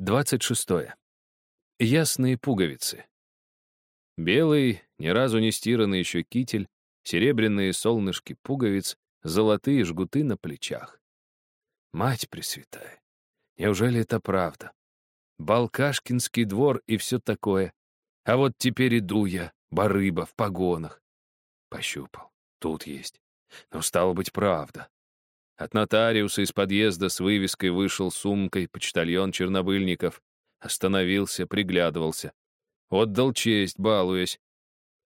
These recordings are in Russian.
26. Ясные пуговицы. Белый, ни разу не стиранный еще китель, серебряные солнышки пуговиц, золотые жгуты на плечах. Мать Пресвятая, неужели это правда? Балкашкинский двор и все такое. А вот теперь иду я, барыба, в погонах. Пощупал. Тут есть. Но стало быть, правда. От нотариуса из подъезда с вывеской вышел сумкой почтальон Чернобыльников. Остановился, приглядывался. Отдал честь, балуясь.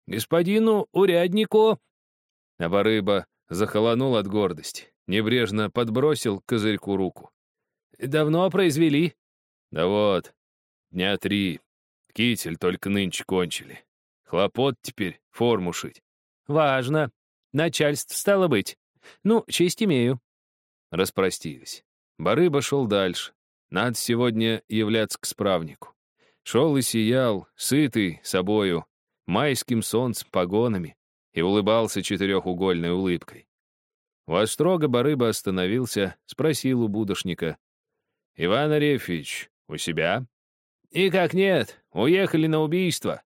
«Господину уряднику!» А барыба захолонул от гордости. Небрежно подбросил козырьку руку. «Давно произвели?» «Да вот, дня три. Китель только нынче кончили. Хлопот теперь форму шить». «Важно. Начальство стало быть. Ну, честь имею». Распростились. Барыба шел дальше. Надо сегодня являться к справнику. Шел и сиял, сытый собою, майским солнцем, погонами, и улыбался четырехугольной улыбкой. У острога Барыба остановился, спросил у будошника. «Иван Арефьевич, у себя?» «И как нет, уехали на убийство».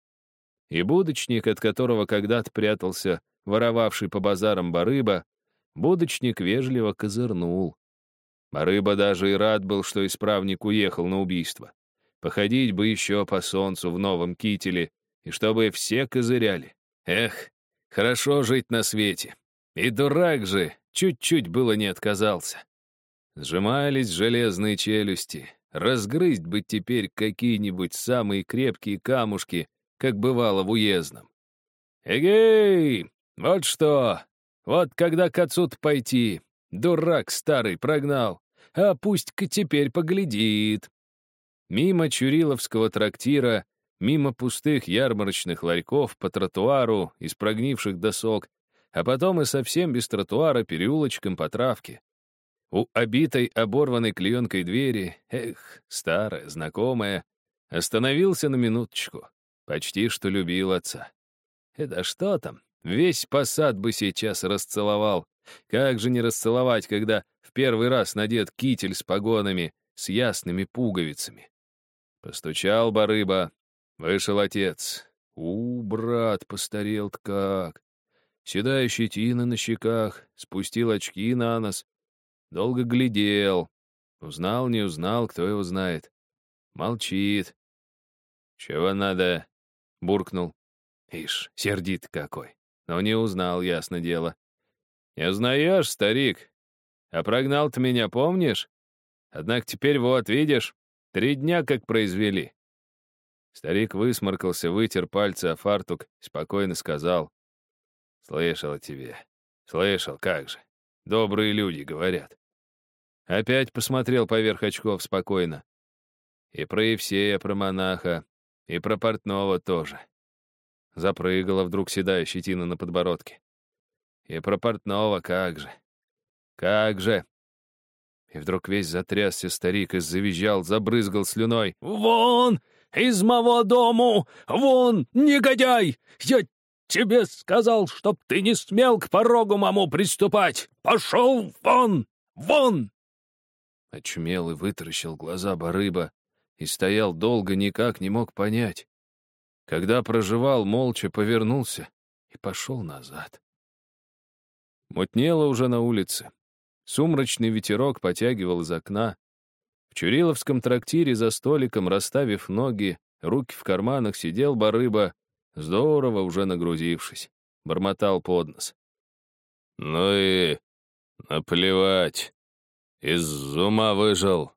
И будочник, от которого когда-то прятался воровавший по базарам Барыба, будочник вежливо козырнул. Барыба даже и рад был, что исправник уехал на убийство. Походить бы еще по солнцу в новом кителе, и чтобы все козыряли. Эх, хорошо жить на свете. И дурак же, чуть-чуть было не отказался. Сжимались железные челюсти. Разгрызть бы теперь какие-нибудь самые крепкие камушки, как бывало в уездном. «Эгей! Вот что! Вот когда к отцу пойти! Дурак старый прогнал! А пусть-ка теперь поглядит!» Мимо Чуриловского трактира, мимо пустых ярмарочных ларьков по тротуару из прогнивших досок, а потом и совсем без тротуара переулочком по травке. У обитой оборванной клеенкой двери, эх, старая, знакомая, остановился на минуточку. Почти что любил отца. Это что там? Весь посад бы сейчас расцеловал. Как же не расцеловать, когда в первый раз надет китель с погонами, с ясными пуговицами. Постучал барыба. Вышел отец. У, брат, постарел-то как. Седая щетина на щеках, спустил очки на нос. Долго глядел. Узнал, не узнал, кто его знает. Молчит. «Чего надо?» — буркнул. Ишь, сердит какой. Но не узнал, ясно дело. «Не узнаешь, старик? А прогнал ты меня, помнишь? Однако теперь вот, видишь, три дня как произвели». Старик высморкался, вытер пальцы о фартук, спокойно сказал. «Слышал о тебе. Слышал, как же. Добрые люди говорят». Опять посмотрел поверх очков спокойно. И про Евсея, про монаха, и про портного тоже. Запрыгала вдруг седая щетина на подбородке. И про портного как же. Как же. И вдруг весь затрясся старик и завизжал, забрызгал слюной. «Вон! Из моего дому! Вон, негодяй! Я тебе сказал, чтоб ты не смел к порогу маму приступать! Пошел вон! Вон!» Очумел и вытаращил глаза барыба и стоял долго, никак не мог понять. Когда проживал, молча повернулся и пошел назад. Мутнело уже на улице. Сумрачный ветерок потягивал из окна. В Чуриловском трактире за столиком, расставив ноги, руки в карманах, сидел барыба, здорово уже нагрузившись. Бормотал под нос. «Ну и наплевать. Из ума выжил.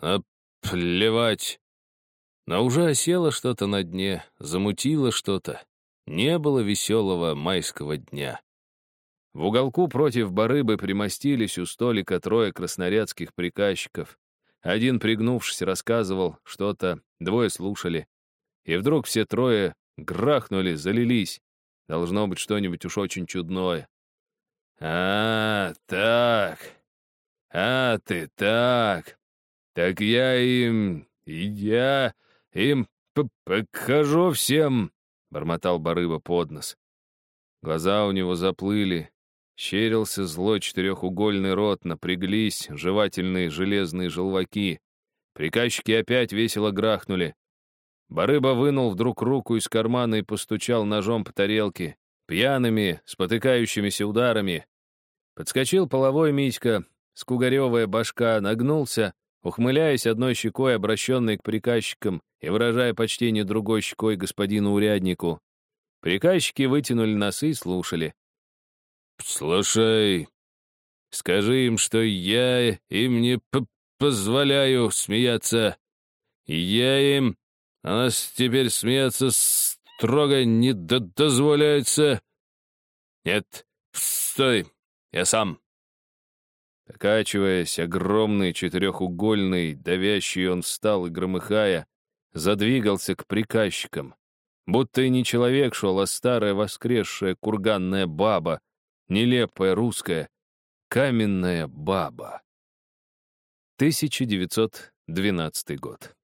Наплевать. Но уже осело что-то на дне, замутило что-то. Не было веселого майского дня. В уголку против барыбы примостились у столика трое краснорядских приказчиков. Один, пригнувшись, рассказывал что-то, двое слушали. И вдруг все трое грахнули, залились. Должно быть что-нибудь уж очень чудное. «А, так. А, ты так. Так я им... Я... «Им покажу всем!» — бормотал Барыба под нос. Глаза у него заплыли, щерился злой четырехугольный рот, напряглись жевательные железные желваки. Приказчики опять весело грахнули. Барыба вынул вдруг руку из кармана и постучал ножом по тарелке, пьяными, спотыкающимися ударами. Подскочил половой Митька, скугаревая башка, нагнулся, ухмыляясь одной щекой, обращенной к приказчикам и выражая почтение другой щекой господину уряднику. Приказчики вытянули носы и слушали. «Слушай, скажи им, что я им не позволяю смеяться. Я им, а нас теперь смеяться строго не дозволяется. Нет, стой, я сам». Покачиваясь, огромный, четырехугольный, давящий, он встал и, громыхая, задвигался к приказчикам. Будто и не человек шел, а старая воскресшая курганная баба, нелепая русская, каменная баба. 1912 год.